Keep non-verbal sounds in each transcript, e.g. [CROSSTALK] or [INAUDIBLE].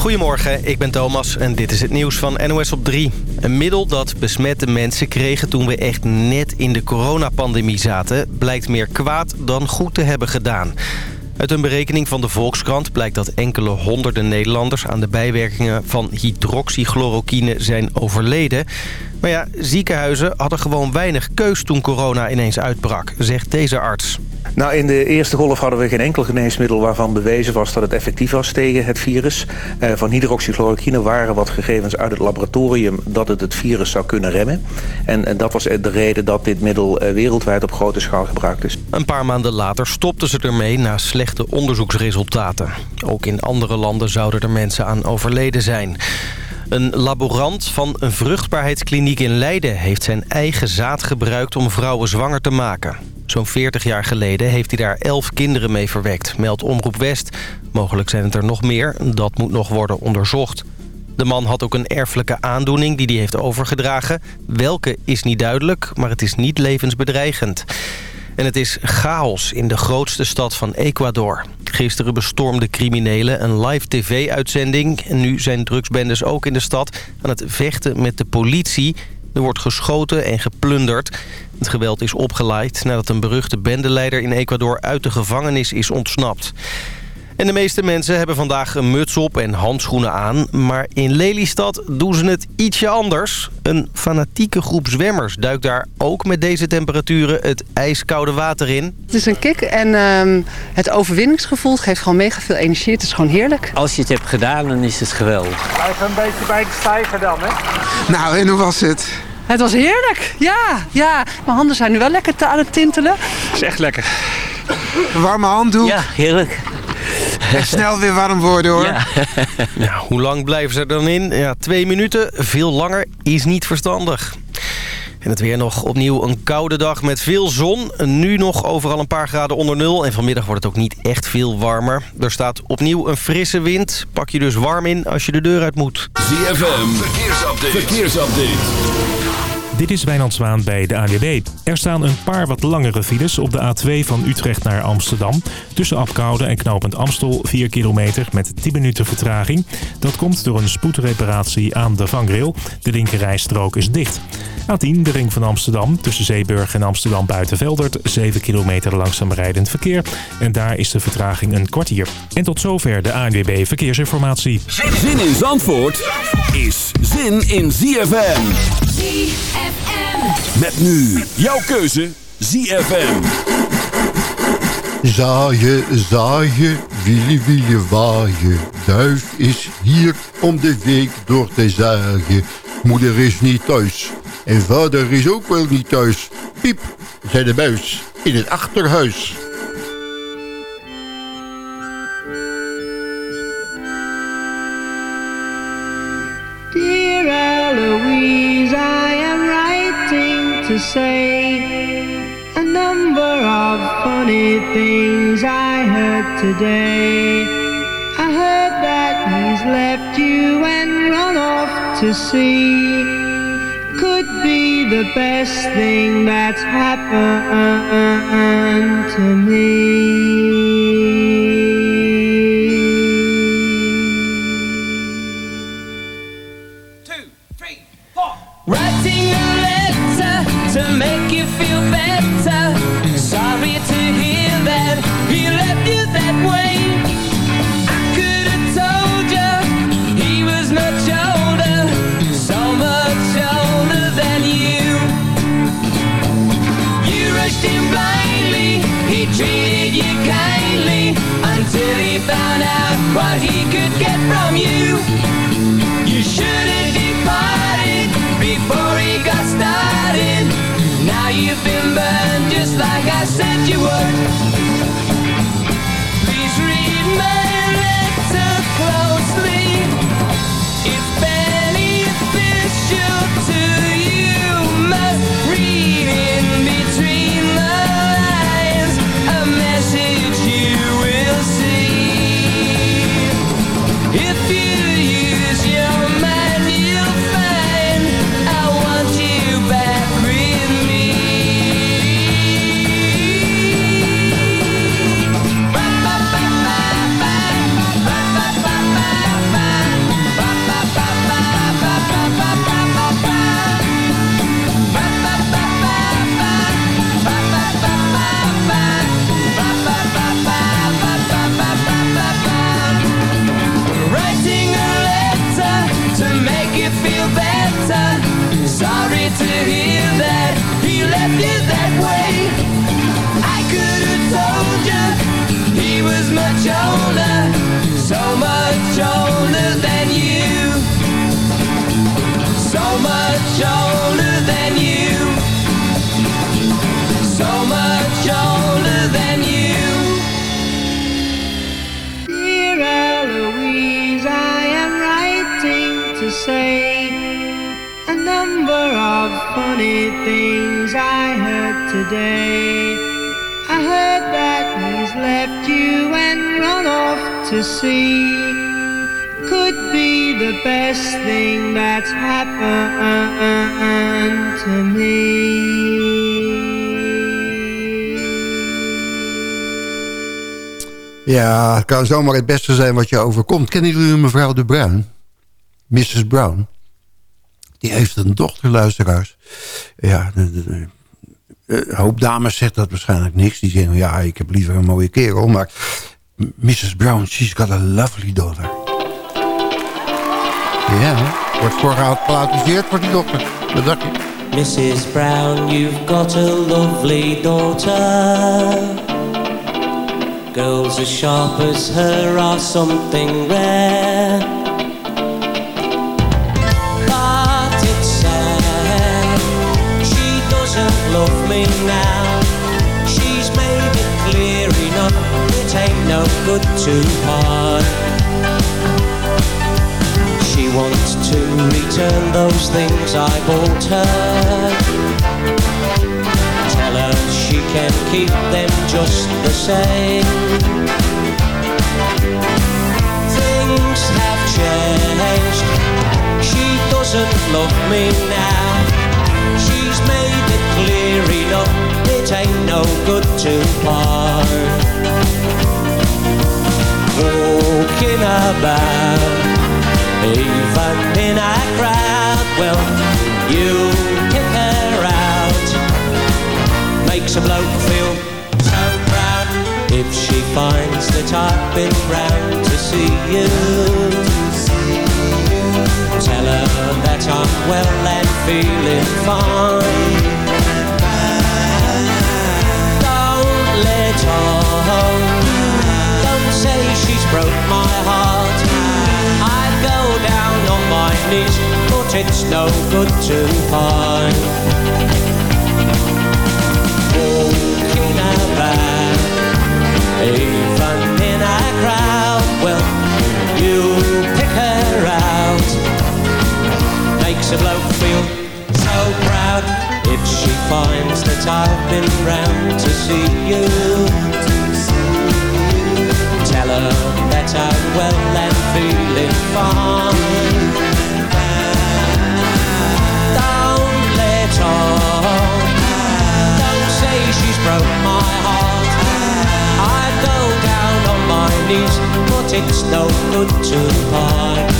Goedemorgen, ik ben Thomas en dit is het nieuws van NOS op 3. Een middel dat besmette mensen kregen toen we echt net in de coronapandemie zaten... blijkt meer kwaad dan goed te hebben gedaan. Uit een berekening van de Volkskrant blijkt dat enkele honderden Nederlanders... aan de bijwerkingen van hydroxychloroquine zijn overleden. Maar ja, ziekenhuizen hadden gewoon weinig keus toen corona ineens uitbrak, zegt deze arts. Nou, in de eerste golf hadden we geen enkel geneesmiddel waarvan bewezen was dat het effectief was tegen het virus. Uh, van hydroxychloroquine waren wat gegevens uit het laboratorium dat het het virus zou kunnen remmen. En, en dat was de reden dat dit middel uh, wereldwijd op grote schaal gebruikt is. Een paar maanden later stopten ze ermee na slechte onderzoeksresultaten. Ook in andere landen zouden er mensen aan overleden zijn. Een laborant van een vruchtbaarheidskliniek in Leiden... heeft zijn eigen zaad gebruikt om vrouwen zwanger te maken. Zo'n 40 jaar geleden heeft hij daar 11 kinderen mee verwekt, meldt Omroep West. Mogelijk zijn het er nog meer, dat moet nog worden onderzocht. De man had ook een erfelijke aandoening die hij heeft overgedragen. Welke is niet duidelijk, maar het is niet levensbedreigend. En het is chaos in de grootste stad van Ecuador. Gisteren bestormden criminelen een live tv-uitzending. En nu zijn drugsbendes ook in de stad aan het vechten met de politie. Er wordt geschoten en geplunderd. Het geweld is opgeleid nadat een beruchte bendeleider in Ecuador uit de gevangenis is ontsnapt. En de meeste mensen hebben vandaag een muts op en handschoenen aan. Maar in Lelystad doen ze het ietsje anders. Een fanatieke groep zwemmers duikt daar ook met deze temperaturen het ijskoude water in. Het is een kick en um, het overwinningsgevoel geeft gewoon mega veel energie. Het is gewoon heerlijk. Als je het hebt gedaan, dan is het geweldig. Blijf een beetje bij de stijgen dan, hè? Nou, en hoe was het? Het was heerlijk, ja, ja. Mijn handen zijn nu wel lekker aan het tintelen. Het is echt lekker. Een warme handdoek. Ja, heerlijk. En [LAUGHS] snel weer warm worden hoor. Ja. [LAUGHS] ja, hoe lang blijven ze er dan in? Ja, twee minuten. Veel langer is niet verstandig. En het weer nog opnieuw een koude dag met veel zon. Nu nog overal een paar graden onder nul. En vanmiddag wordt het ook niet echt veel warmer. Er staat opnieuw een frisse wind. Pak je dus warm in als je de deur uit moet. ZFM, verkeersupdate. verkeersupdate. Dit is Wijnand Zwaan bij de ANWB. Er staan een paar wat langere files op de A2 van Utrecht naar Amsterdam. Tussen Apkoude en knooppunt Amstel 4 kilometer met 10 minuten vertraging. Dat komt door een spoedreparatie aan de vangrail. De linkerrijstrook is dicht. A10, de ring van Amsterdam, tussen Zeeburg en Amsterdam Buitenveldert. 7 kilometer langzaam rijdend verkeer. En daar is de vertraging een kwartier. En tot zover de ANWB Verkeersinformatie. Zin in Zandvoort is zin in ZFM. ZFM. Met nu jouw keuze ZFM. Zaaien, zaaien, willen, willen waaien. Duif is hier om de week door te zagen. Moeder is niet thuis. En vader is ook wel niet thuis. Piep, zei de buis in het achterhuis. Dear Eloise, I am writing to say a number of funny things I heard today. I heard that he's left you and run off to see could be the best thing that's happened to me. Two, three, four. Writing a letter to make you feel better. Hear that he left you that way. I could have told you he was much older, so much older than you. So much older today. I heard that he's left you and run off to sea. Could be the best thing that's happened to me. Ja, het kan zomaar het beste zijn wat je overkomt. Kennen jullie mevrouw De Bruin? Mrs. Brown? Die heeft een dochter, luisteraars. Ja, de, een hoop dames zegt dat waarschijnlijk niks. Die zeggen, ja, ik heb liever een mooie kerel. Maar Mrs. Brown, she's got a lovely daughter. Ja, wordt voorgeautomatiseerd voor die dochter. Dat dacht ik. Mrs. Brown, you've got a lovely daughter. Girls as sharp as her are something rare. Now. She's made it clear enough, it ain't no good to part. She wants to return those things I bought her. Tell her she can keep them just the same. Things have changed. She doesn't love me now. She's made it clear enough. It ain't no good to part. Walking about even in a crowd, well, you pick her out. Makes a bloke feel so proud if she finds that I've been round to see you. Tell her that I'm well and feeling fine. Don't say she's broke my heart. I go down on my knees, but it's no good to find. Walking about, even in a crowd, well, you pick her out. Makes a bloke feel so proud she finds that I've been round to see you. Tell her that I'm well and feeling fine. Don't let on. Don't say she's broke my heart. I go down on my knees, but it's no good to part.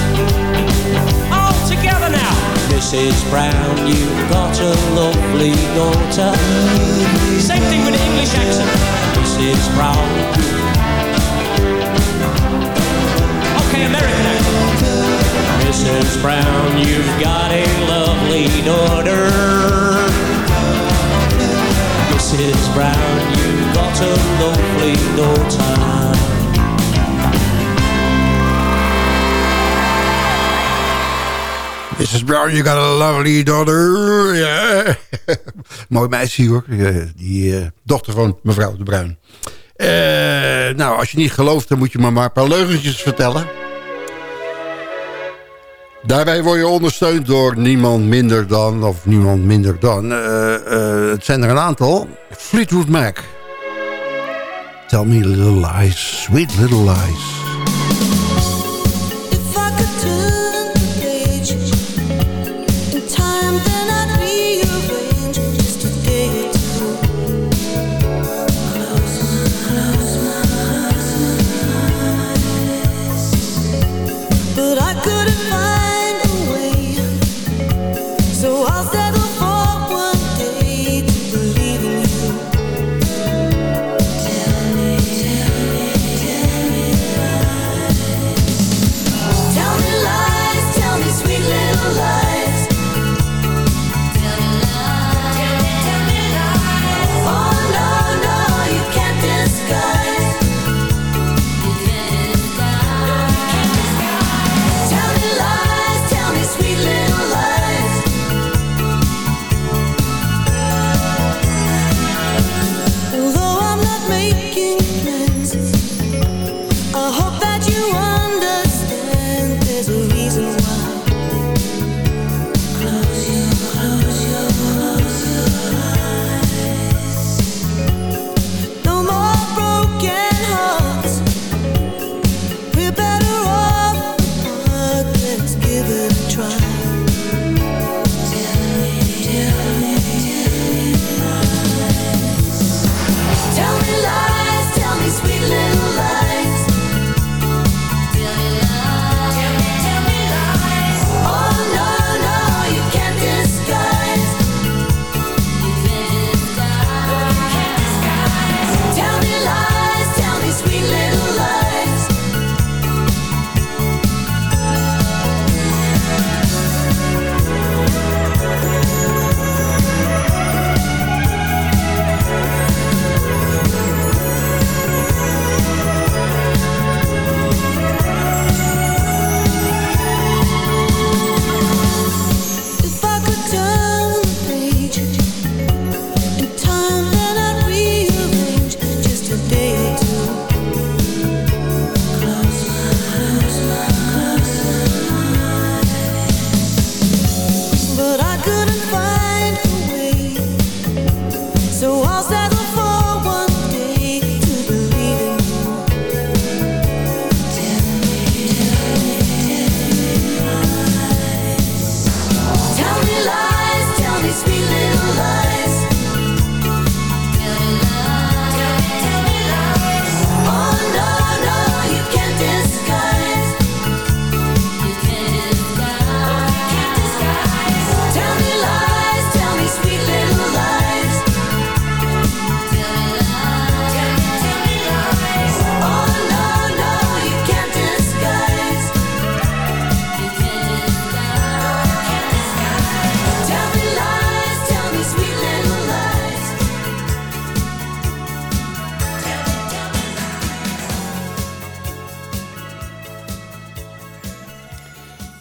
All together now. Mrs. Brown, you've got a lovely daughter. Same thing with the English accent. Mrs. Brown, Okay, American accent. Mrs. Brown, you've got a lovely daughter. Mrs. Brown, you've got a lovely daughter. Mrs. Brown, you got a lovely daughter. Ja. [LAUGHS] Mooi meisje hoor. Die eh, dochter van mevrouw de Bruin. Eh, nou, als je niet gelooft, dan moet je me maar een paar leugentjes vertellen. Daarbij word je ondersteund door niemand minder dan, of niemand minder dan, eh, het zijn er een aantal. Fleetwood Mac. Tell me little lies, sweet little lies.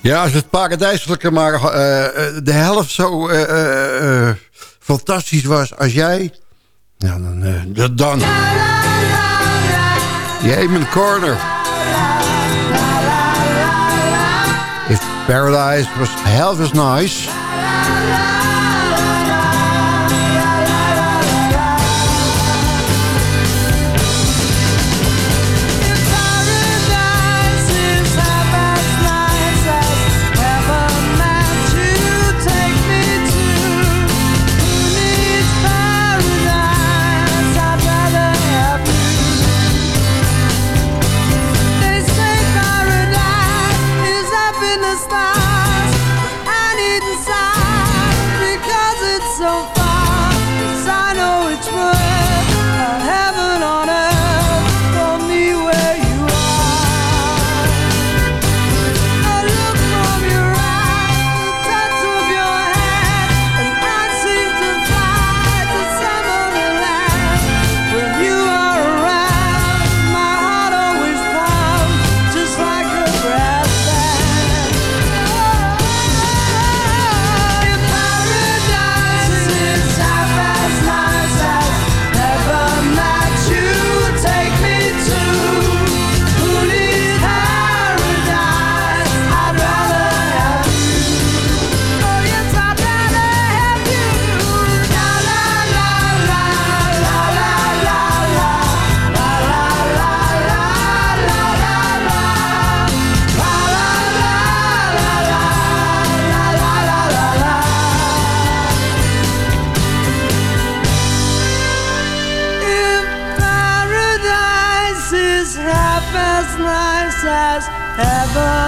Ja, als het paradijselijke maar eh, eh, de helft zo eh, fantastisch was als jij... Ja, dan... dan. Jemen Corner. If paradise was half as nice...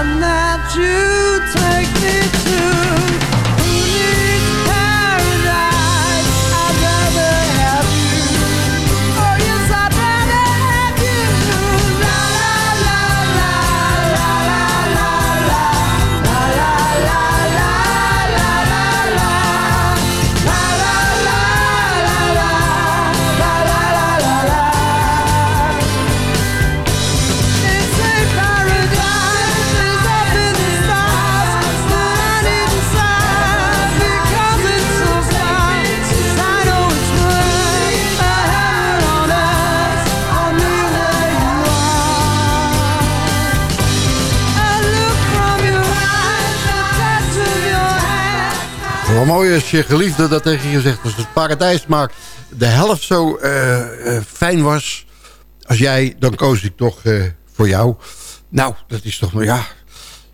heaven that you take me to, Wel mooi als je geliefde dat tegen je zegt. Als het paradijs maar de helft zo eh, eh, fijn was als jij, dan koos ik toch eh, voor jou. Nou, dat is toch, maar ja...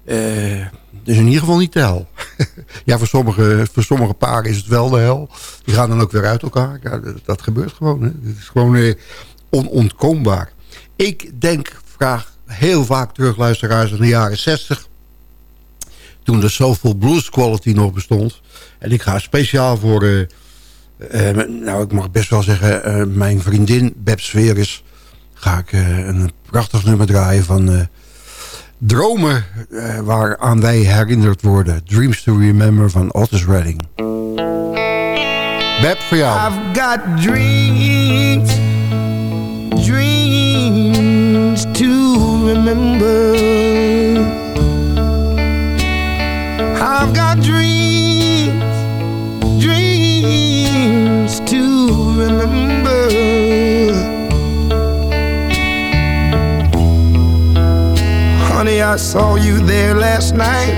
eh, dat is in ieder geval niet de hel. [LAUGHS] ja, voor sommige, voor sommige paren is het wel de hel. Die gaan dan ook weer uit elkaar. Ja, dat, gebeurt gewoon. Hè. Het is gewoon onontkoombaar. Ik denk, vraag heel vaak terug, luisteraars, in de jaren 60 toen de Soulful Blues Quality nog bestond. En ik ga speciaal voor, eh, eh, nou ik mag best wel zeggen, eh, mijn vriendin Beb Sveris... ga ik een prachtig nummer draaien van Dromen... waaraan wij herinnerd worden. Dreams to Remember van Otis Redding. Beb, voor jou. I've got dreams, dreams to remember. I've got dreams, I saw you there last night.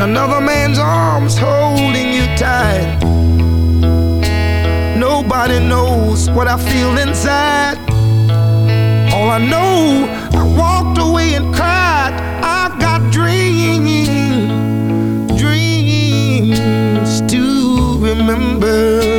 Another man's arms holding you tight. Nobody knows what I feel inside. All I know, I walked away and cried. I've got dreams, dreams to remember.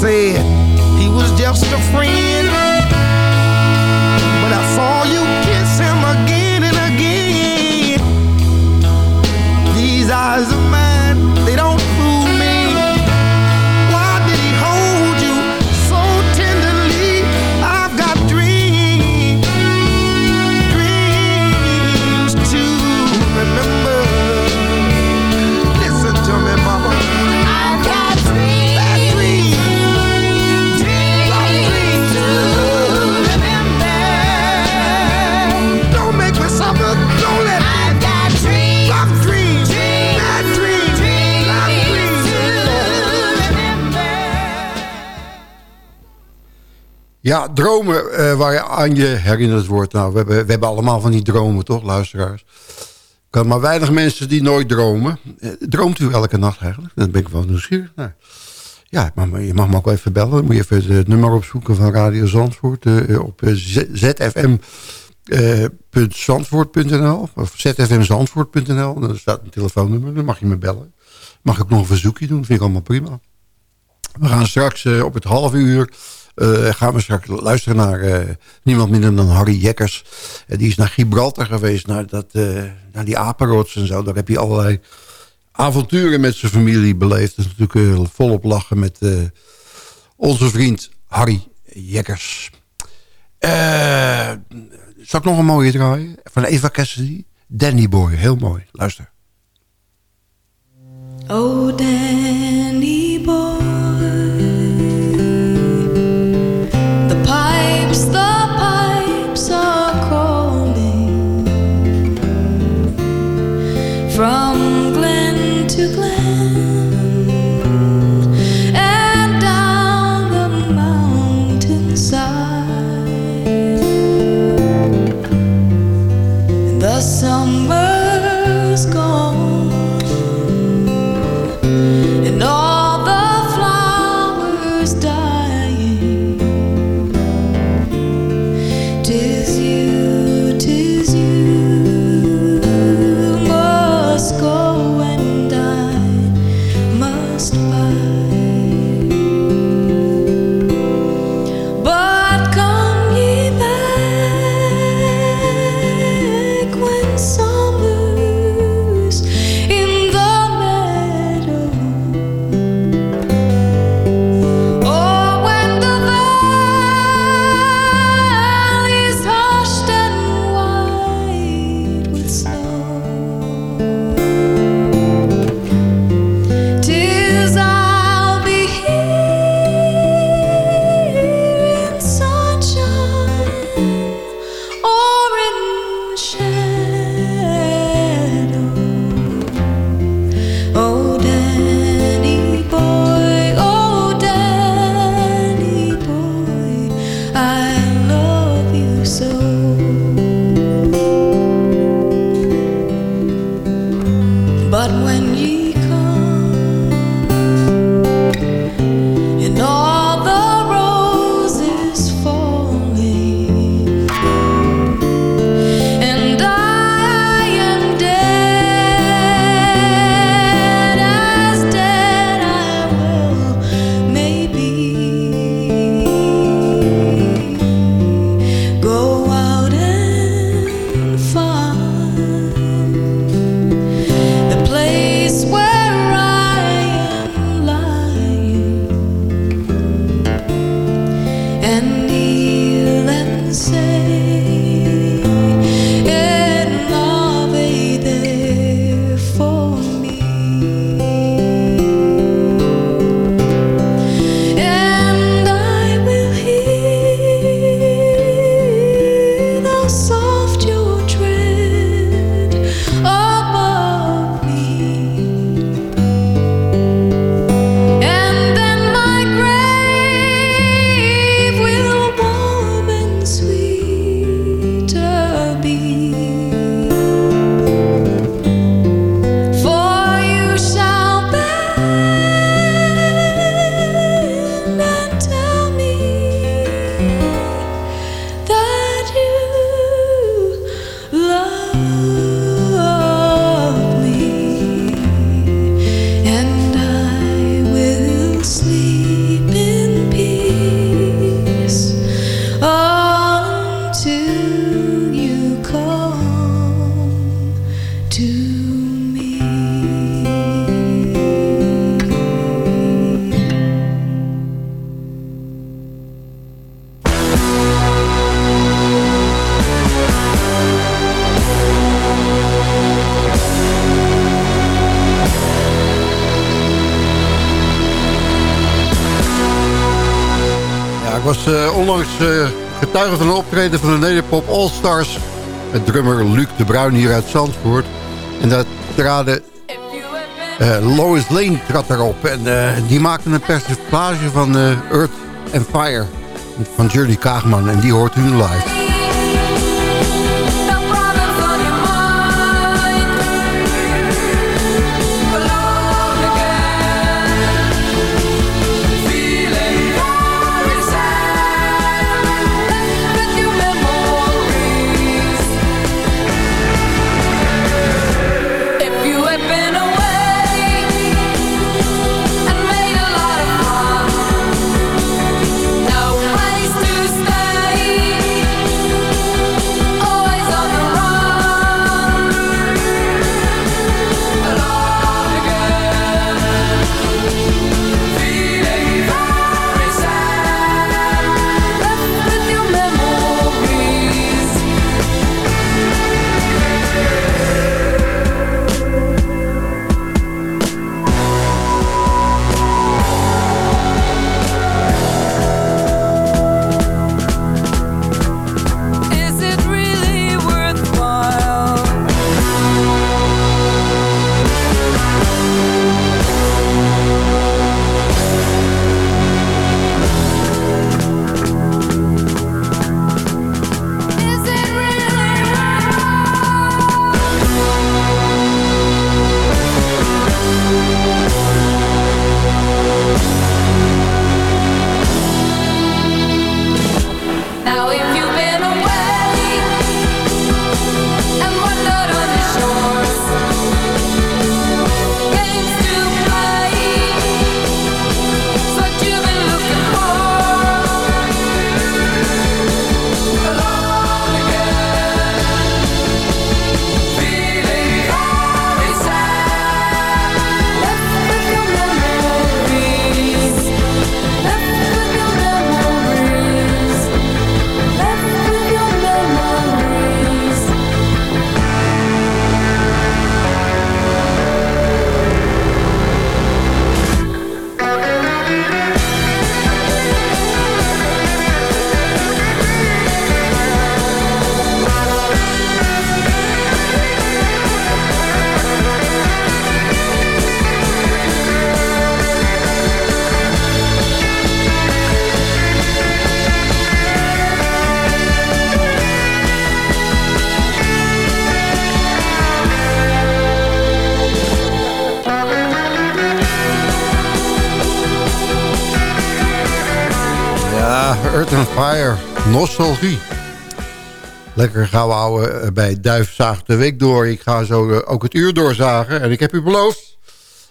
Said Ja, dromen eh, waar je aan je herinnerd wordt. Nou, we hebben, we hebben allemaal van die dromen, toch, luisteraars? Kan maar weinig mensen die nooit dromen. Eh, droomt u elke nacht eigenlijk? Dan ben ik wel nieuwsgierig. Ja, maar je mag me ook wel even bellen. Dan moet je even het nummer opzoeken van Radio Zandvoort. eh, op zfm.zandvoort.nl of zfmzandvoort.nl. Daar staat een telefoonnummer, dan mag je me bellen. Mag ik nog een verzoekje doen, vind ik allemaal prima. We gaan straks op het half uur gaan we straks luisteren naar eh, niemand minder dan Harry Jekkers. Eh, die is naar Gibraltar geweest, naar, dat, eh, naar die apenrots en zo. Daar heb hij allerlei avonturen met zijn familie beleefd. Dat is natuurlijk eh, volop lachen met eh, onze vriend Harry Jekkers. Eh zal ik nog een mooie draaien? Van Eva Cassidy. Danny Boy, heel mooi. Luister. Oh, Danny boy, was eh, onlangs eh, getuige van een optreden van de Nederpop All-Stars. Met drummer Luc de Bruin hier uit Zandvoort. En daar traden... eh, Lois Lane trad erop. En die maakte een persiflage van Earth and Fire. Van Journey Kaagman. En die hoort u live. Nostalgie. Lekker we houden eh, bij Duif zaagt de week door. Ik ga zo eh, ook het uur doorzagen. En ik heb u beloofd,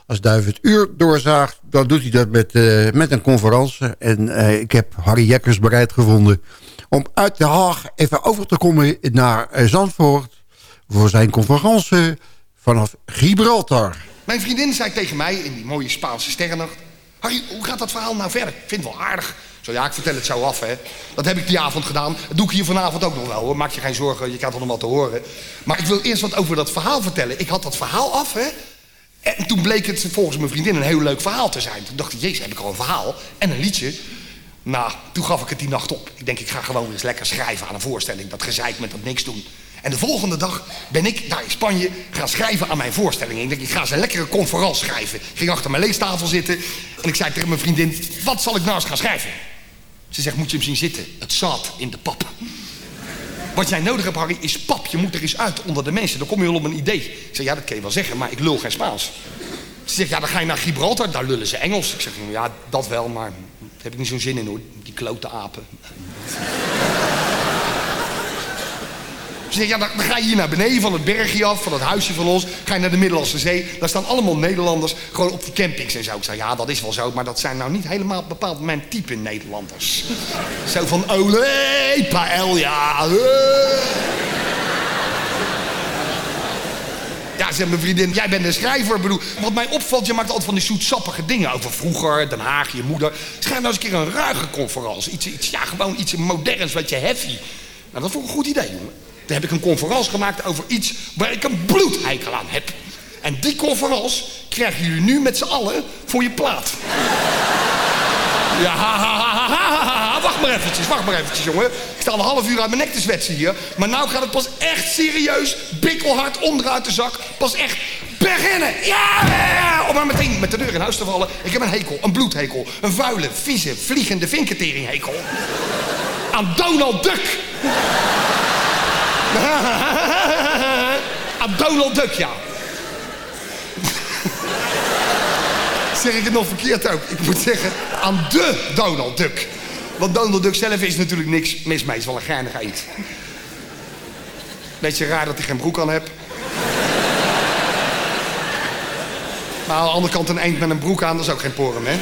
als Duif het uur doorzaagt... dan doet hij dat met, eh, met een conferentie. En ik heb Harry Jekkers bereid gevonden... om uit Den Haag even over te komen naar Zandvoort... voor zijn conferentie vanaf Gibraltar. Mijn vriendin zei tegen mij in die mooie Spaanse sterrennacht... Harry, hoe gaat dat verhaal nou verder? Ik vind het wel aardig. Ja, ik vertel het zo af, hè. Dat heb ik die avond gedaan. Dat doe ik hier vanavond ook nog wel, hoor. Maak je geen zorgen, je krijgt er nog wat te horen. Maar ik wil eerst wat over dat verhaal vertellen. Ik had dat verhaal af, hè. En toen bleek het volgens mijn vriendin een heel leuk verhaal te zijn. Toen dacht ik, jezus, heb ik al een verhaal en een liedje. Nou, toen gaf ik het die nacht op. Ik denk, ik ga gewoon eens lekker schrijven aan een voorstelling. Dat gezeik met dat niks doen. En de volgende dag ben ik daar in Spanje gaan schrijven aan mijn voorstelling. Ik denk, ik ga eens een lekkere conferentie schrijven. Ik ging achter mijn leestafel zitten en ik zei tegen mijn vriendin... wat zal ik nou eens gaan schrijven? Ze zegt, moet je hem zien zitten? Het zat in de pap. Wat jij nodig hebt, Harry, is pap. Je moet er eens uit onder de mensen. Dan kom je wel op een idee. Ik zeg, ja, dat kun je wel zeggen, maar ik lul geen Spaans. Ze zegt, ja, dan ga je naar Gibraltar. Daar lullen ze Engels. Ik zeg, ja, dat wel, maar daar heb ik niet zo'n zin in, hoor. Die klote apen. Ze ja, dan, ga je hier naar beneden van het bergje af, van het huisje van ons. Ga je naar de Middellandse Zee. Daar staan allemaal Nederlanders gewoon op die campings en zo. Ik zei, ja, dat is wel zo, maar dat zijn nou niet helemaal bepaald mijn type Nederlanders. [LAUGHS] zo van, olé, paella. eh. Ja, zegt mijn vriendin, jij bent een schrijver. Bedoel, wat mij opvalt, je maakt altijd van die zoetsappige dingen over vroeger, Den Haag, je moeder. Schrijf nou eens een keer een ruige conferentie. Iets, iets, ja, gewoon iets moderns, wat je heavy. Nou, dat vond ik een goed idee, jongen. Toen heb ik een conferentie gemaakt over iets waar ik een bloedheikel aan heb. En die conferentie krijgen jullie nu met z'n allen voor je plaat. Ja. Wacht maar eventjes, wacht maar eventjes, jongen. Ik sta al een half uur uit mijn nek te zwetsen hier. Maar nou gaat het pas echt serieus, bikkelhard onderuit de zak. Pas echt beginnen. Ja. Om maar meteen met de deur in huis te vallen. Ik heb een hekel, een bloedhekel. Een vuile, vieze, vliegende vinkenteringhekel. Aan Donald Duck. [LAUGHS] Aan Donald Duck, ja. zeg ik het nog verkeerd ook? Ik moet zeggen, aan de Donald Duck. Want Donald Duck zelf is natuurlijk niks mis mee. Is wel een geinig eend. Beetje raar dat hij geen broek aan hebt. Maar aan de andere kant een eend met een broek aan, dat is ook geen porum, hè?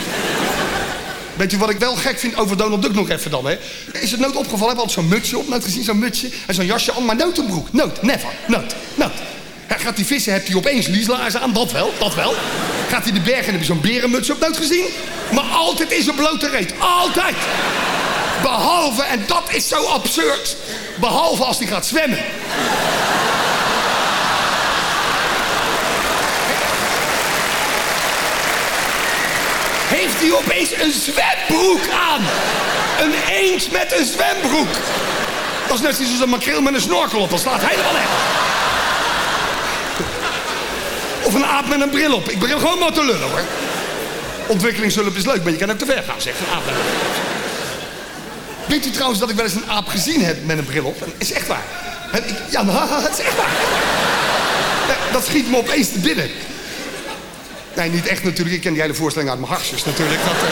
Weet je wat ik wel gek vind over Donald Duck nog even dan, hè? Is het nooit opgevallen? Heb je altijd zo'n mutsje op? Nooit gezien zo'n mutsje? En zo'n jasje aan, maar nooit een broek. Nooit, never, nooit, nooit. Hij gaat die vissen, heeft hij opeens lieslaarzen aan? Dat wel, dat wel. Gaat hij de bergen en heb je zo'n berenmuts op? Nooit gezien? Maar altijd in zijn blote reet. Altijd. Behalve, en dat is zo absurd, behalve als hij gaat zwemmen. Heeft hij opeens een zwembroek aan? Een eend met een zwembroek. Dat is net zoals een makreel met een snorkel op. Dat slaat helemaal nergens. Of een aap met een bril op. Ik begin gewoon maar te lullen hoor. Ontwikkelingshulp is leuk, maar je kan ook te ver gaan, zegt een aap. Weet u trouwens dat ik wel eens een aap gezien heb met een bril op? Dat is echt waar. Ik, ja, [LAUGHS] nou, het is echt waar. Dat schiet me opeens te binnen. Nee, niet echt natuurlijk. Ik ken die hele voorstelling uit mijn harsjes natuurlijk. Dat, uh...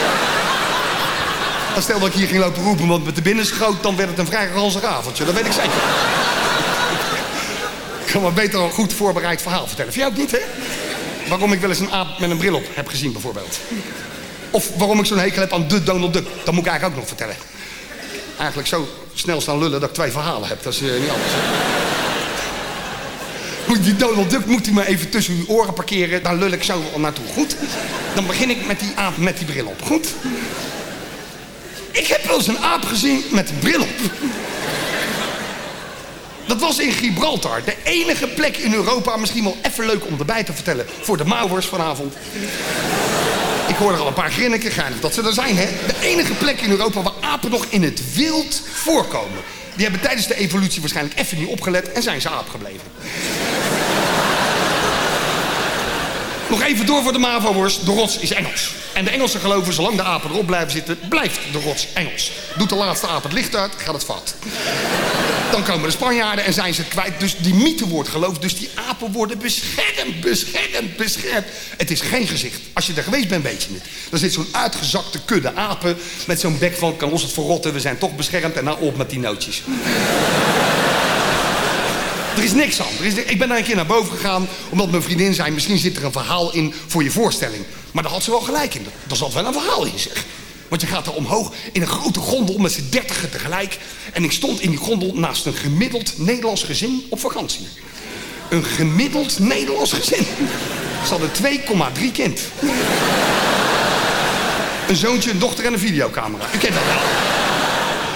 Dan stel dat ik hier ging lopen roepen, want met de binnen schoot, dan werd het een vrij ranzig avondje. Dat weet ik zeker. ik kan maar beter een goed voorbereid verhaal vertellen. Vind jij ook niet, hè? Waarom ik wel eens een aap met een bril op heb gezien, bijvoorbeeld. Of waarom ik zo'n hekel heb aan de Donald Duck. Dat moet ik eigenlijk ook nog vertellen. Eigenlijk zo snel staan lullen dat ik twee verhalen heb. Dat is uh, niet anders. Die Donald Duck moet hij maar even tussen uw oren parkeren. Daar lul ik zo naartoe. Goed? Dan begin ik met die aap met die bril op. Goed? Ik heb wel eens een aap gezien met een bril op. Dat was in Gibraltar. De enige plek in Europa, misschien wel even leuk om erbij te vertellen... voor de Mauwers vanavond. Ik hoor er al een paar grinniken, geinig dat ze er zijn, hè. De enige plek in Europa waar apen nog in het wild voorkomen. Die hebben tijdens de evolutie waarschijnlijk even niet opgelet en zijn ze aap gebleven. Nog even door voor de MAVO-worst. De rots is Engels. En de Engelsen geloven, zolang de apen erop blijven zitten, blijft de rots Engels. Doet de laatste aap het licht uit, gaat het fout. Dan komen de Spanjaarden en zijn ze kwijt. Dus die mythe wordt geloofd. Dus die apen worden beschermd, beschermd, beschermd. Het is geen gezicht. Als je er geweest bent, weet je het. Dan zit zo'n uitgezakte kudde apen met zo'n bek van... kan ons het verrotten, we zijn toch beschermd. En nou op met die nootjes. Is niks aan. Er is, ik ben daar een keer naar boven gegaan, omdat mijn vriendin zei... misschien zit er een verhaal in voor je voorstelling. Maar daar had ze wel gelijk in. Er zat wel een verhaal in, zeg. Want je gaat er omhoog in een grote gondel met z'n dertigen tegelijk. En ik stond in die gondel naast een gemiddeld Nederlands gezin op vakantie. Een gemiddeld Nederlands gezin. Ze hadden 2,3 kind. Een zoontje, een dochter en een videocamera. U kent dat wel.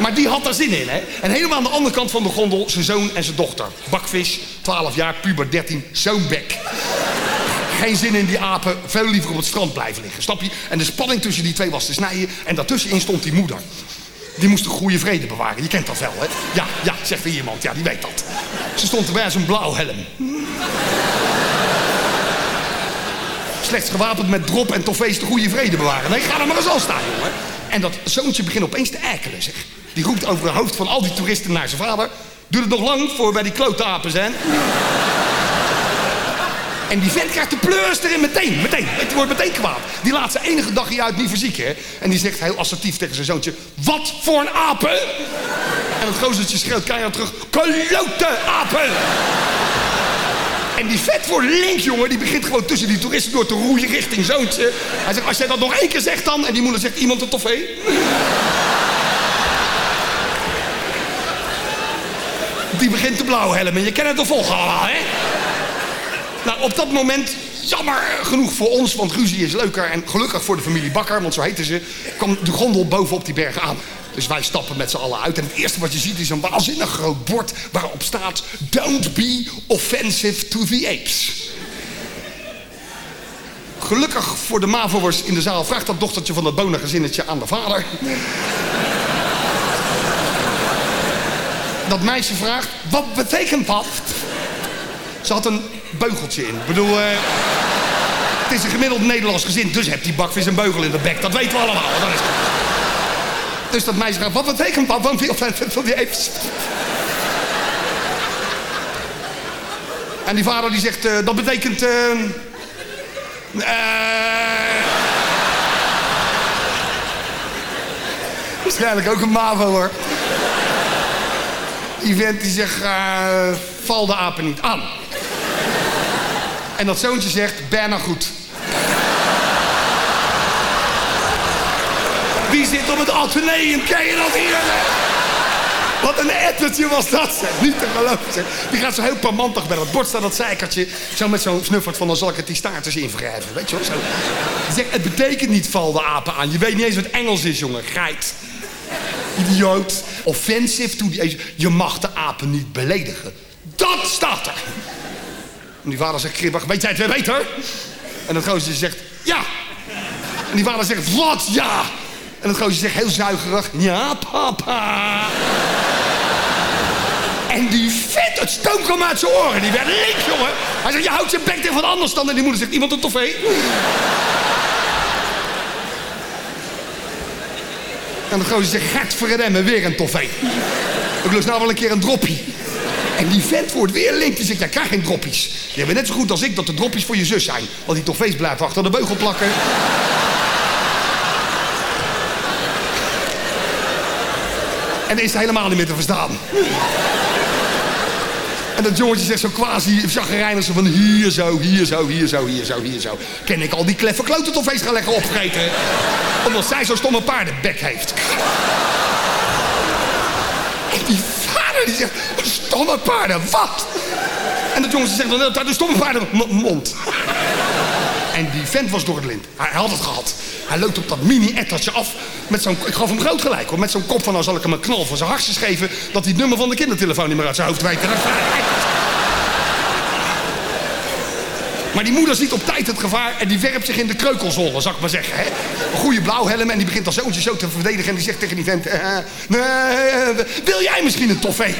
Maar die had er zin in, hè? En helemaal aan de andere kant van de gondel zijn zoon en zijn dochter. Bakvis, 12 jaar, puber 13, zo'n bek. Geen zin in die apen, veel liever op het strand blijven liggen, snap je? En de spanning tussen die twee was te snijden en daartussenin stond die moeder. Die moest een goede vrede bewaren, je kent dat wel, hè? Ja, ja, zegt er iemand, ja, die weet dat. Ze stond erbij als een blauwhelm. Slechts gewapend met drop en toffees de goede vrede bewaren. Nee, ga er maar eens al staan, jongen. En dat zoontje begint opeens te erkelen, zeg. Die roept over het hoofd van al die toeristen naar zijn vader. Duurt het nog lang voor wij die klootapen zijn? En die vent krijgt de pleurs erin meteen, meteen. Het wordt meteen kwaad. Die laat zijn enige dagje uit niet hè. En die zegt heel assertief tegen zijn zoontje... Wat voor een apen! En het gozertje schreeuwt keihard terug... Klote apen! En die vet voor links, jongen, die begint gewoon tussen die toeristen door te roeien richting zoontje. Hij zegt, als jij dat nog één keer zegt dan... En die moeder zegt, iemand een toffee? Die begint te blauwhelmen. Je kent het toch volgen allemaal, hè? Nou, op dat moment, jammer genoeg voor ons, want ruzie is leuker. En gelukkig voor de familie Bakker, want zo heten ze, kwam de gondel bovenop die berg aan. Dus wij stappen met z'n allen uit. En het eerste wat je ziet is een waanzinnig groot bord waarop staat... Don't be offensive to the apes. Gelukkig voor de Mavo'ers in de zaal vraagt dat dochtertje van dat bonengezinnetje aan de vader. Dat meisje vraagt, wat betekent dat? Ze had een beugeltje in. Ik bedoel, eh, het is een gemiddeld Nederlands gezin, dus hebt die bakvis een beugel in de bek. Dat weten we allemaal. Dat is... Dus dat meisje vraagt, wat betekent dat? Want van die apes. En die vader die zegt, eh, dat betekent... eh eh [LAUGHS] Waarschijnlijk ook een MAVO hoor. Die die zegt, eh, val de apen niet aan. En dat zoontje zegt, bijna goed. Die zit op het ateneum, ken je dat hier? Wat een ettertje was dat, zeg. Niet te geloven, zeg. Die gaat zo heel parmantig bij dat bord staan, dat zeikertje. Zo met zo'n snuffert van, dan zal ik het die staarters invrijven. Weet je wel, zo. Zegt, het betekent niet val de apen aan. Je weet niet eens wat Engels is, jongen. Geit. Idioot. Offensive to the. Je mag de apen niet beledigen. Dat staat er. En die vader zegt kribbig, weet jij het weer beter? En dat gozer zegt, ja. En die vader zegt, wat ja? En dat gozer zegt heel zuigerig, ja papa. En die vet, het stoom kwam uit zijn oren. Die werd link, jongen. Hij zegt, je houdt je bek tegen wat anders dan. En die moeder zegt, iemand een toffee? En dat gozer zegt, gert verremmen, weer een toffee. Ik lust nou wel een keer een droppie. En die vent wordt weer link. Die zegt, jij krijgt geen droppies. Je bent net zo goed als ik dat de droppies voor je zus zijn. Want die toffees blijven achter de beugel plakken. En is helemaal niet meer te verstaan. En dat jongetje zegt zo quasi chagrijnig zo van hier zo, hier zo, hier zo, hier zo, hier zo. Ken ik al die kleffe kloten toffees gaan leggen. Omdat zij zo'n stomme paardenbek heeft. En die vader die zegt, stomme paarden, wat? En dat jongetje zegt dan hele tijd, de stomme paarden, mond. En die vent was door het lint. Hij had het gehad. Hij loopt op dat mini-ettertje af. Met zo'n, ik gaf hem groot gelijk hoor. Met zo'n kop van, nou zal ik hem een knal van zijn hartjes geven. Dat hij het nummer van de kindertelefoon niet meer uit zijn hoofd. En dat- Maar die moeder ziet op tijd het gevaar en die werpt zich in de kreukelzone, zal ik maar zeggen. Hè? Een goede blauwhelm en die begint als zoontje zo te verdedigen. En die zegt tegen die vent, eh, nee, eh, wil jij misschien een toffee?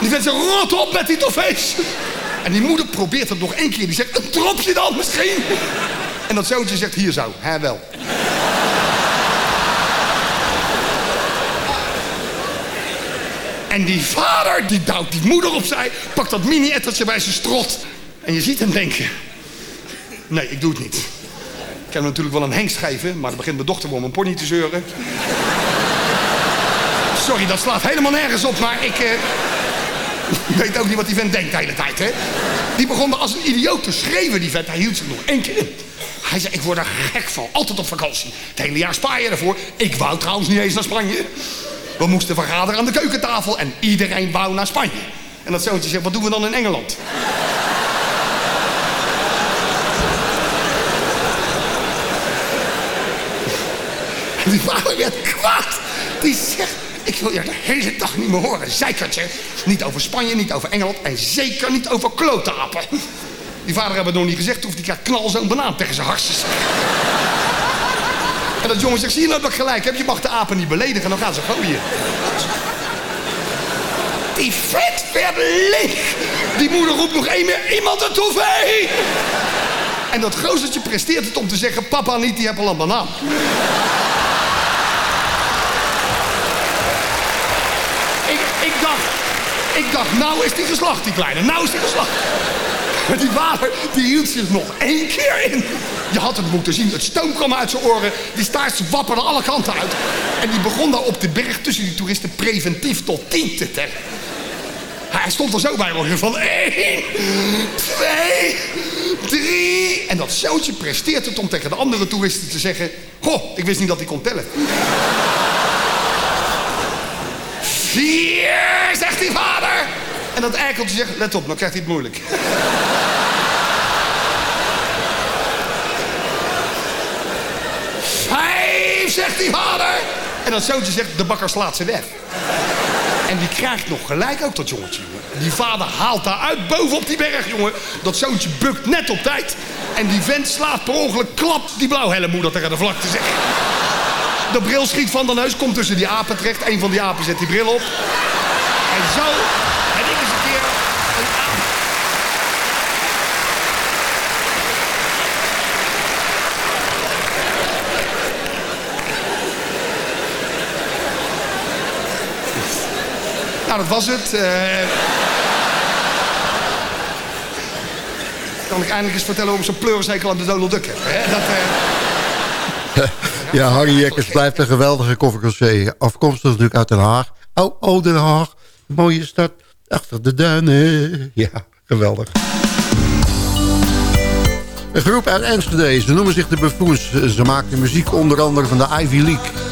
Die vent zegt, rot op met die toffees. En die moeder probeert het nog één keer. Die zegt, een dropje dan misschien? En dat zoontje zegt, hier zo, hè wel. En die vader, die duwt die moeder opzij, pakt dat mini-ettertje bij zijn strot. En je ziet hem denken, nee, ik doe het niet. Ik hem natuurlijk wel een hengst geven, maar dan begint mijn dochter om een pony te zeuren. Sorry, dat slaat helemaal nergens op, maar ik... Eh... Weet ook niet wat die vent denkt de hele tijd, hè? Die begon als een idioot te schreeuwen, die vent. Hij hield zich nog één keer in. Hij zei, ik word er gek van. Altijd op vakantie. Het hele jaar spaar je ervoor. Ik wou trouwens niet eens naar Spanje. We moesten vergaderen aan de keukentafel en iedereen wou naar Spanje. En dat zoontje zegt, wat doen we dan in Engeland? Die vader werd kwaad. Die zegt, ik wil je de hele dag niet meer horen. Zeikertje. Niet over Spanje, niet over Engeland en zeker niet over klotapen. Die vader hebben het nog niet gezegd, of die krijgt knal zo'n banaan tegen zijn hartjes. En dat jongen zegt, zie je nou dat gelijk heb? Je mag de apen niet beledigen, dan gaan ze gooien. Die vet werd leeg. Die moeder roept nog één meer, iemand een toevee. En dat gozertje presteert het om te zeggen, papa niet, die heeft al een banaan. ik, ik dacht, ik dacht, nou is die geslacht, die kleine. Nou is die geslacht. Maar die vader, die hield zich nog één keer in. Je had het moeten zien. Het stoom kwam uit zijn oren. Die staart wapperde alle kanten uit. En die begon daar op de berg tussen die toeristen preventief tot tien te tellen. Hij stond er zo bij hoor. Van één, twee, drie. En dat zootje presteert het om tegen de andere toeristen te zeggen... Goh, ik wist niet dat hij kon tellen. Vier, zegt die vader. En dat eikeltje zegt, let op, dan krijgt hij het moeilijk. Vijf, zegt die vader. En dat zoontje zegt, de bakker slaat ze weg. En die krijgt nog gelijk ook dat jongetje, jongen. Die vader haalt daar uit boven op die berg, jongen. Dat zoontje bukt net op tijd. En die vent slaat per ongeluk klap die blauwhelmmoeder tegen de vlakte, zeg. De bril schiet van de neus, komt tussen die apen terecht. Een van die apen zet die bril op. En zo ben ik eens een keer een aap. Nou, dat was het. Eh, Kan ik eindelijk eens vertellen waarom zo'n pleurishekel aan de Donald Duck heb. Hè? Dat, eh, Ja, Harry Jekkers blijft een geweldige koffercassé. Afkomstig natuurlijk uit Den Haag. Oh, oh, Den Haag. Mooie stad. Achter de duinen. Ja, geweldig. Een groep uit Enschede. Ze noemen zich de Buffoons. Ze maken muziek onder andere van de Ivy League.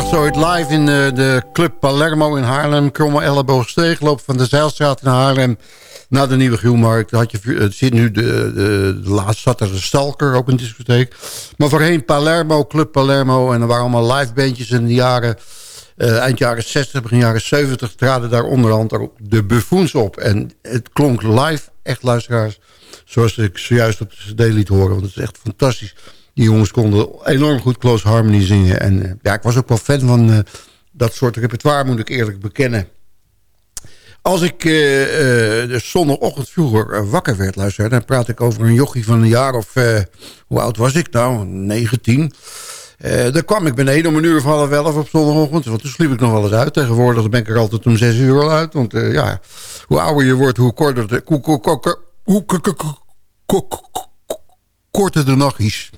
Zag zo ooit live in de, de Club Palermo in Haarlem. Kromme elleboogsteeg, loop van de Zeilstraat in Haarlem naar de Nieuwe Gielmarkt. Had je, het zit nu de, de, zat de Stalker, ook een discotheek. Maar voorheen Palermo, Club Palermo. En er waren allemaal live bandjes in de jaren... eh, eind jaren 60, begin jaren 70 traden daar onderhand de Buffoons op. En het klonk live, echt luisteraars, zoals ik zojuist op de cd liet horen. Want het is echt fantastisch. Die jongens konden enorm goed Close Harmony zingen. En eh, ja, ik was ook wel fan van eh, dat soort repertoire, moet ik eerlijk bekennen. Als ik eh, eh, de zondagochtend vroeger eh, wakker werd, luister, dan praat ik over een jochie van een jaar of... eh, hoe oud was ik nou? 19. Eh dan kwam ik beneden om een uur of half elf op zondagochtend. Want toen sliep ik nog wel eens uit. Tegenwoordig ben ik er altijd om zes uur al uit. Want eh, ja, hoe ouder je wordt, hoe korter de, hoe, hoe, korter de nachtjes.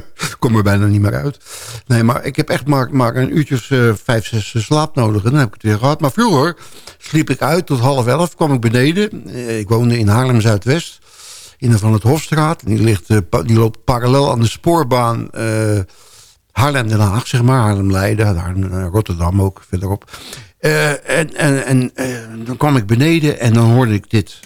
[LAUGHS] kom er bijna niet meer uit. Nee, maar ik heb echt maar, maar een uurtje of eh, vijf, zes slaap nodig. En dan heb ik het weer gehad. Maar vroeger sliep ik uit tot half elf. kwam ik beneden. Eh, ik woonde in Haarlem-Zuidwest. In de Van het Hofstraat. Die, ligt, eh, die loopt parallel aan de spoorbaan... Haarlem-Den Haag, zeg maar. Haarlem-Leiden, Haarlem, Rotterdam ook verderop. En en, en dan kwam ik beneden en dan hoorde ik dit.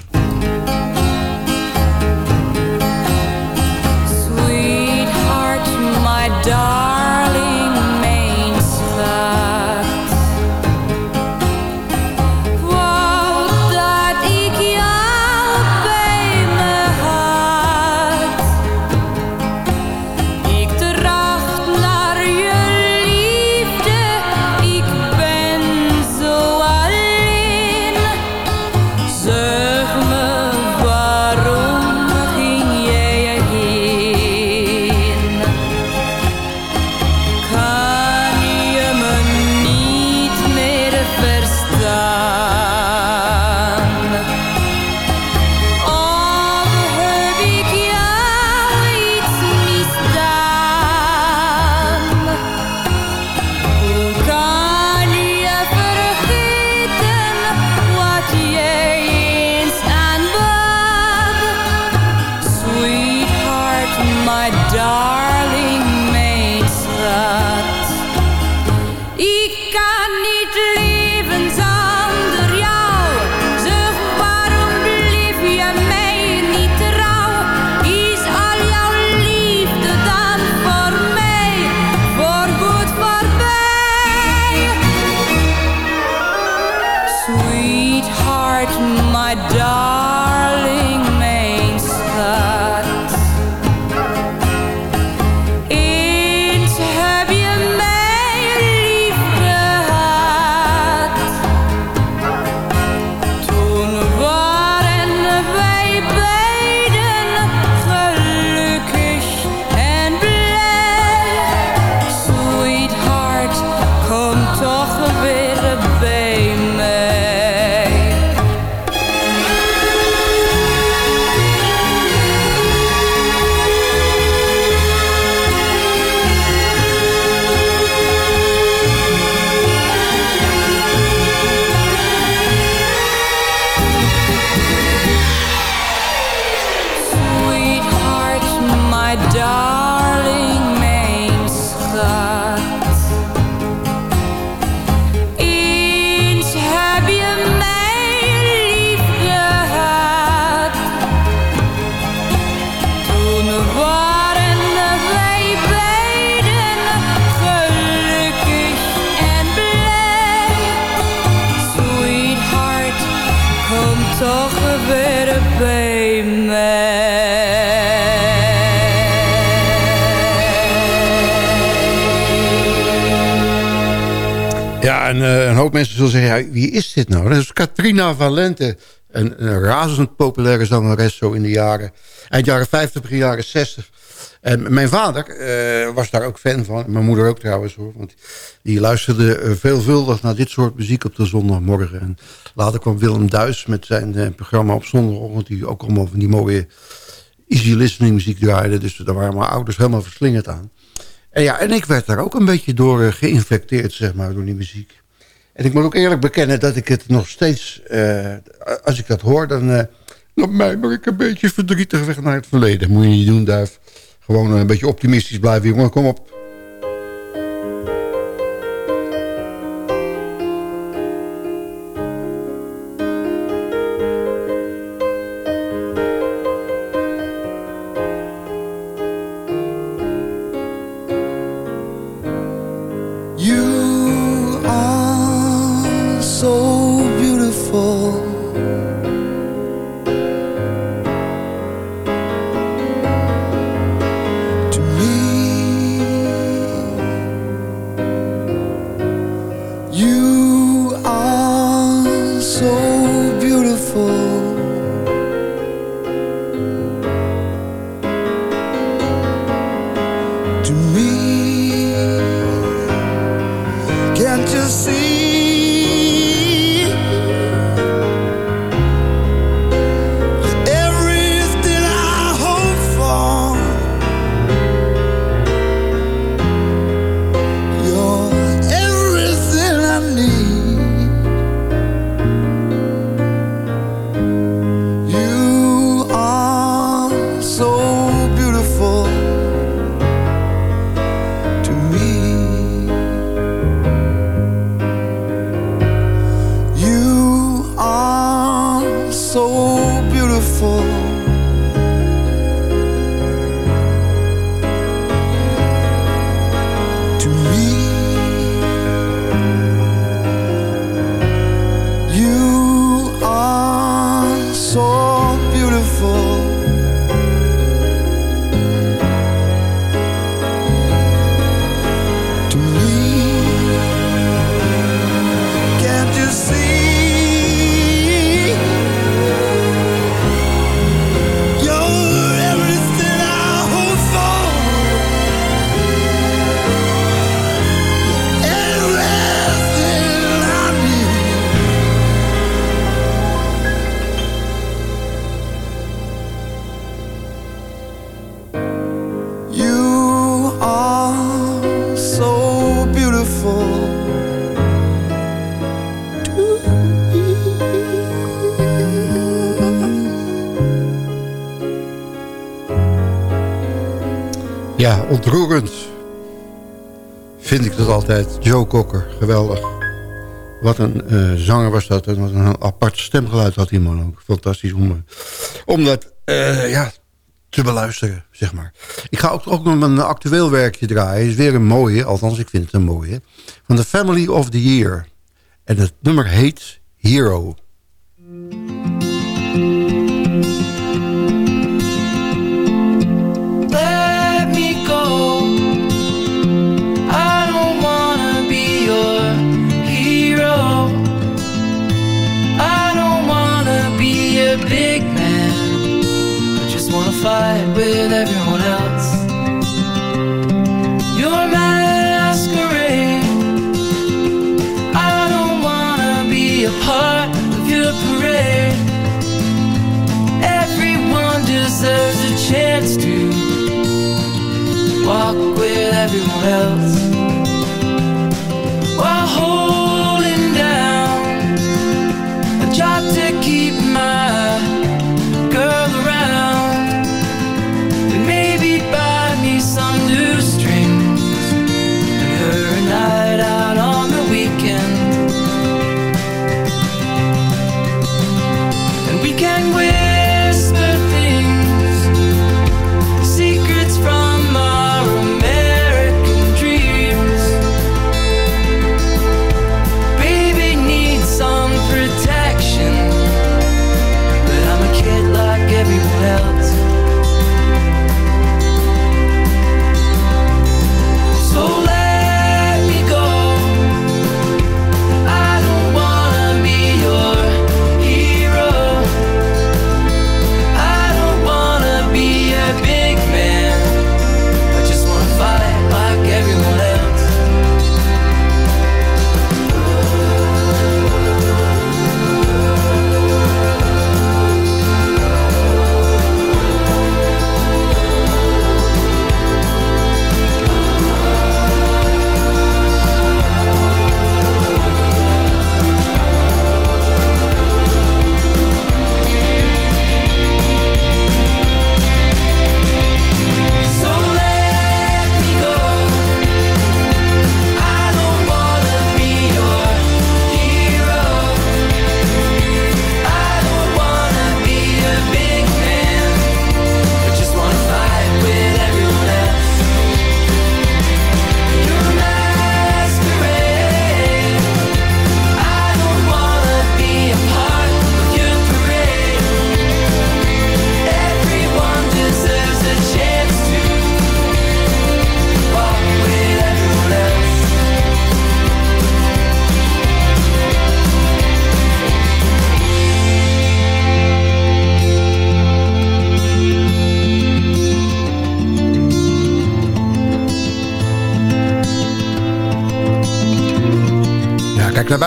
En eh, een hoop mensen zullen zeggen, wie is dit nou? Dat is Katrina Valente. Een, een razend populaire zangeres zo in de jaren... eind jaren 50, begin jaren 60. En mijn vader eh, was daar ook fan van. Mijn moeder ook trouwens hoor. Want die luisterde eh, veelvuldig naar dit soort muziek op de zondagmorgen. En later kwam Willem Duis met zijn programma op zondagochtend... die ook allemaal van die mooie easy listening muziek draaide. Dus daar waren mijn ouders helemaal verslingerd aan. En, ja, en ik werd daar ook een beetje door eh, geïnfecteerd, zeg maar, door die muziek. En ik moet ook eerlijk bekennen dat ik het nog steeds... eh, als ik dat hoor, dan... eh dan mijmer ik een beetje verdrietig weg naar het verleden. Moet je niet doen, Duif. Gewoon een beetje optimistisch blijven, jongen. Kom op. To me, Joe Cocker, geweldig. Wat een eh, zanger was dat. En wat een apart stemgeluid had die man ook. Fantastisch om, eh, om dat eh, ja, te beluisteren, zeg maar. Ik ga ook, ook nog een actueel werkje draaien. is weer een mooie, althans ik vind het een mooie. Van The Family of the Year. En het nummer heet Hero. Wanna with everyone else. Your masquerade. I don't wanna be a part of your parade. Everyone deserves a chance to walk with everyone else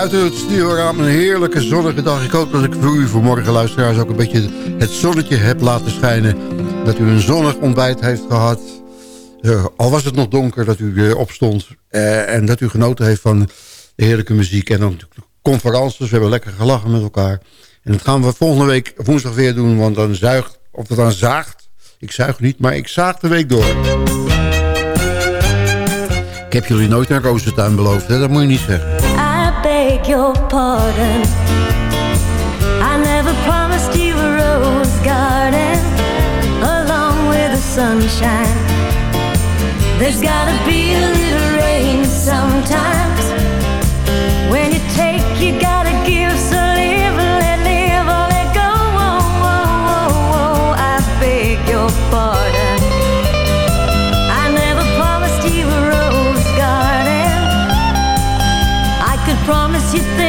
buiten het studioraam. Een heerlijke zonnige dag. Ik hoop dat ik voor u vanmorgen luisteraars ook een beetje het zonnetje heb laten schijnen. Dat u een zonnig ontbijt heeft gehad. Eh, al was het nog donker dat u eh, opstond. eh, en dat u genoten heeft van de heerlijke muziek. En dan natuurlijk conferences. We hebben lekker gelachen met elkaar. En dat gaan we volgende week woensdag weer doen. Want dan zuigt, of dat dan zaagt. Ik zuig niet, maar ik zaag de week door. Ik heb jullie nooit een rozentuin beloofd. Dat moet je niet zeggen. Your pardon. I never promised you a rose garden along with the sunshine. There's gotta be a little rain sometimes. When you take, you gotta 20대.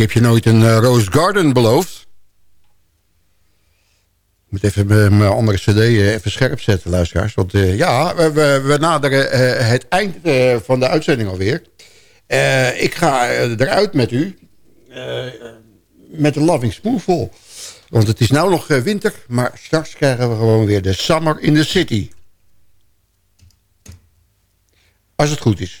Heb je nooit een eh, Rose Garden beloofd. Ik moet even mijn andere cd eh, even scherp zetten, luisteraars. Want eh, ja, we, naderen het eind van de uitzending alweer. Ik ga eruit met u. met een Loving Spoonful. Want het is nou nog winter, maar straks krijgen we gewoon weer de Summer in the City. Als het goed is.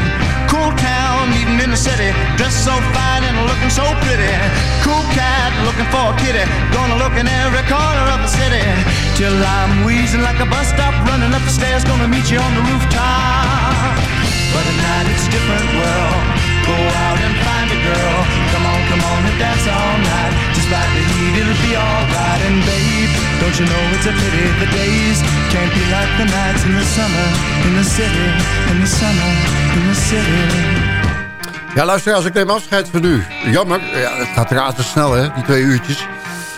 Cool town, meeting in the city, dressed so fine and looking so pretty. Cool cat looking for a kitty, gonna look in every corner of the city till I'm wheezing like a bus stop, running up the stairs, gonna meet you on the rooftop. But at night it's different world. Go out and find a girl. Come on, come on and dance all night. The heat, it'll be alright. And babe, don't you know it's a pity the days can't be like the nights in the summer in the city, in the summer in the city. Ja, luister, als ik neem afscheid van u. Jammer, ja, het gaat razendsnel, hè, die twee uurtjes.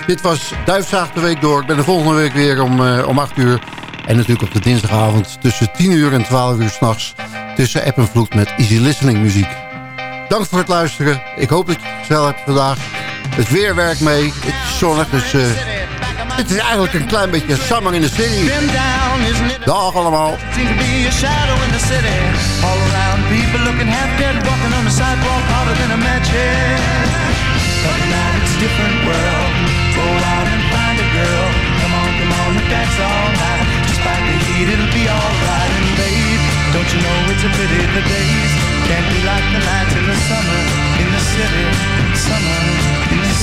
Dit was Duifzaag de Week door. Ik ben de volgende week weer om, eh, om 8 uur. En natuurlijk op de dinsdagavond tussen 10 uur en 12 uur s'nachts... tussen app en vloed met easy listening muziek. Dank voor het luisteren. Ik hoop dat je het snel hebt vandaag. Het weer werkt mee. Het is zonnig, dus... eh, het is eigenlijk een klein beetje summer in the city. Dag allemaal. It'll be alright. And babe, don't you know it's a pity the days can't be like the nights in the summer in the city. Summer